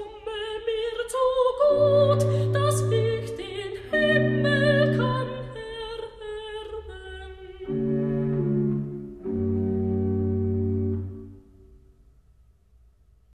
Oh, my.